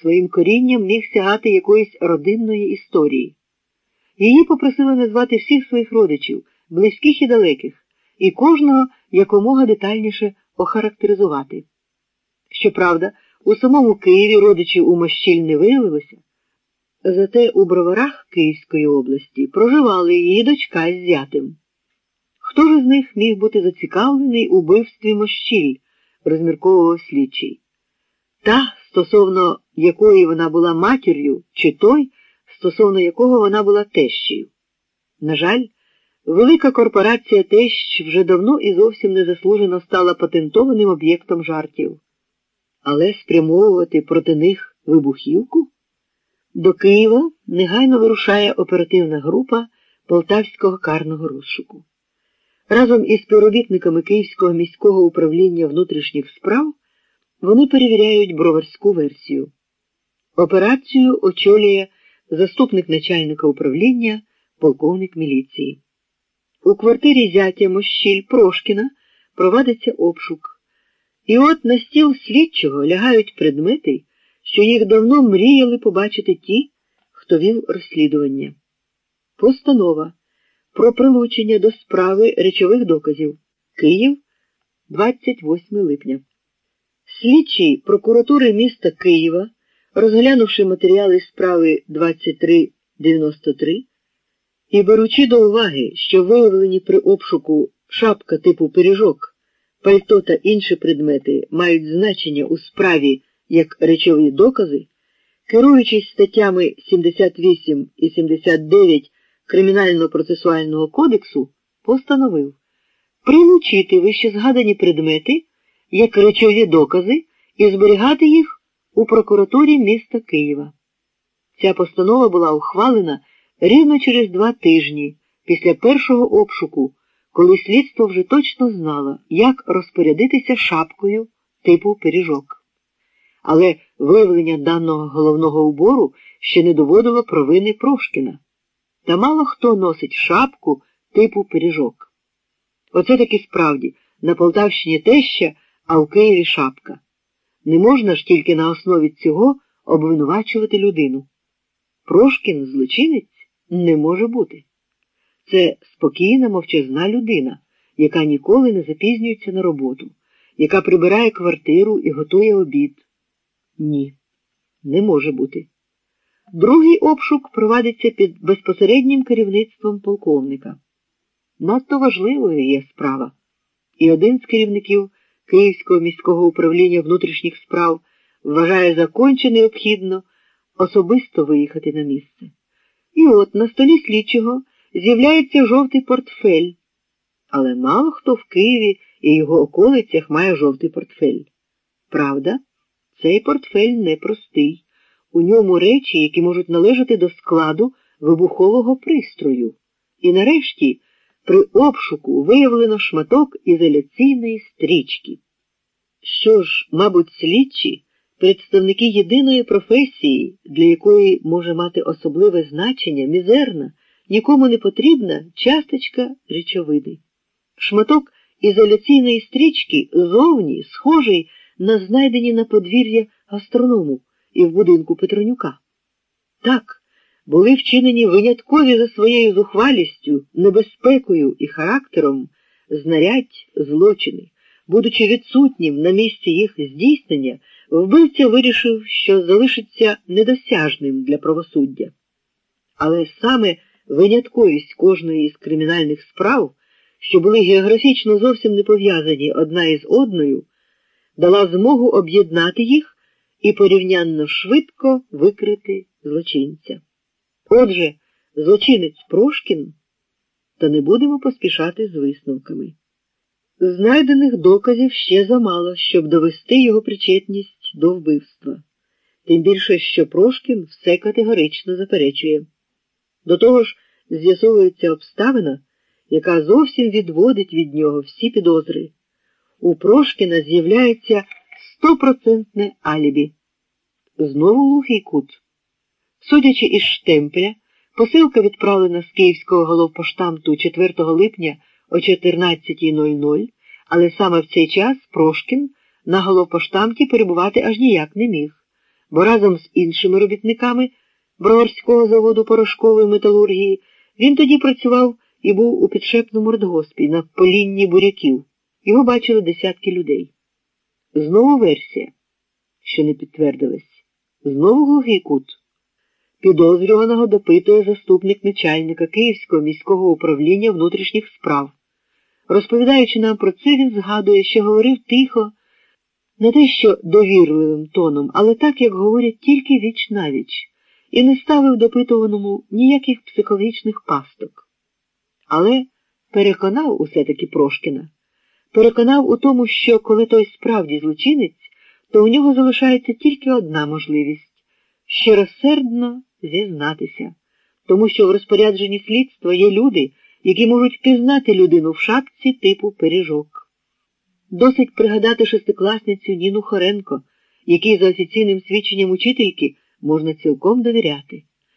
своїм корінням міг сягати якоїсь родинної історії. Її попросили назвати всіх своїх родичів, близьких і далеких, і кожного якомога детальніше охарактеризувати. Щоправда, у самому Києві родичів у Мощіль не виявилося, зате у броварах Київської області проживали її дочка з зятем. Хто ж з них міг бути зацікавлений у вбивстві Мощіль, розмірковував слідчий? Та, стосовно якої вона була матір'ю, чи той, стосовно якого вона була тещею. На жаль, велика корпорація тещ вже давно і зовсім незаслужено стала патентованим об'єктом жартів. Але спрямовувати проти них вибухівку? До Києва негайно вирушає оперативна група Полтавського карного розшуку. Разом із співробітниками Київського міського управління внутрішніх справ вони перевіряють броварську версію. Операцію очолює заступник начальника управління, полковник міліції. У квартирі зятя Мощіль Прошкіна провадиться обшук. І от на стіл слідчого лягають предмети, що їх давно мріяли побачити ті, хто вів розслідування. Постанова про прилучення до справи речових доказів Київ 28 липня. Слідчий прокуратури міста Києва, розглянувши матеріали справи 2393 і беручи до уваги, що виявлені при обшуку шапка типу пиріжок, пальто та інші предмети мають значення у справі як речові докази, керуючись статтями 78 і 79 Кримінально-процесуального кодексу, постановив прилучити вище згадані предмети як речові докази і зберігати їх у прокуратурі міста Києва. Ця постанова була ухвалена рівно через два тижні після першого обшуку, коли слідство вже точно знало, як розпорядитися шапкою типу пиріжок. Але виявлення даного головного убору ще не доводило провини Прошкіна. Та мало хто носить шапку типу пиріжок. Оце таки справді на Полтавщині теща, а в Києві шапка. Не можна ж тільки на основі цього обвинувачувати людину. Прошкін злочинець не може бути. Це спокійна, мовчазна людина, яка ніколи не запізнюється на роботу, яка прибирає квартиру і готує обід. Ні, не може бути. Другий обшук провадиться під безпосереднім керівництвом полковника. Надто важливою є справа. І один з керівників Київського міського управління внутрішніх справ вважає за конче необхідно особисто виїхати на місце. І от на столі слідчого з'являється жовтий портфель. Але мало хто в Києві і його околицях має жовтий портфель. Правда, цей портфель непростий. У ньому речі, які можуть належати до складу вибухового пристрою. І нарешті при обшуку виявлено шматок ізоляційної стрічки. Що ж, мабуть, слідчі, представники єдиної професії, для якої може мати особливе значення, мізерна, нікому не потрібна часточка речовини. Шматок ізоляційної стрічки зовні схожий на знайдені на подвір'я гастроному і в будинку Петронюка. Так, були вчинені виняткові за своєю зухвалістю, небезпекою і характером знарядь злочини. Будучи відсутнім на місці їх здійснення, вбивця вирішив, що залишиться недосяжним для правосуддя. Але саме винятковість кожної із кримінальних справ, що були географічно зовсім не пов'язані одна із одною, дала змогу об'єднати їх і порівнянно швидко викрити злочинця. Отже, злочинець Прошкін, та не будемо поспішати з висновками. Знайдених доказів ще замало, щоб довести його причетність до вбивства, тим більше, що Прошкін все категорично заперечує. До того ж, з'ясовується обставина, яка зовсім відводить від нього всі підозри. У Прошкіна з'являється стопроцентне алібі. Знову глухий кут. Судячи із штемпеля, посилка відправлена з Київського головпоштамту 4 липня о 14.00, але саме в цей час Прошкін на головпоштамті перебувати аж ніяк не міг, бо разом з іншими робітниками Броварського заводу порошкової металургії він тоді працював і був у підшепному родгоспі на полінні буряків. Його бачили десятки людей. Знову версія, що не підтвердилась. Знову глухий кут. Підозрюваного допитує заступник начальника Київського міського управління внутрішніх справ. Розповідаючи нам про це, він згадує, що говорив тихо, не те що довірливим тоном, але так, як говорять тільки віч навіч, і не ставив допитуваному ніяких психологічних пасток. Але переконав усе таки Прошкіна, переконав у тому, що коли той справді злочинець, то у нього залишається тільки одна можливість щиросердно зізнатися, тому що в розпорядженні слідства є люди, які можуть пізнати людину в шапці типу пиріжок. Досить пригадати шестикласницю Ніну Хоренко, якій за офіційним свідченням учительки можна цілком довіряти.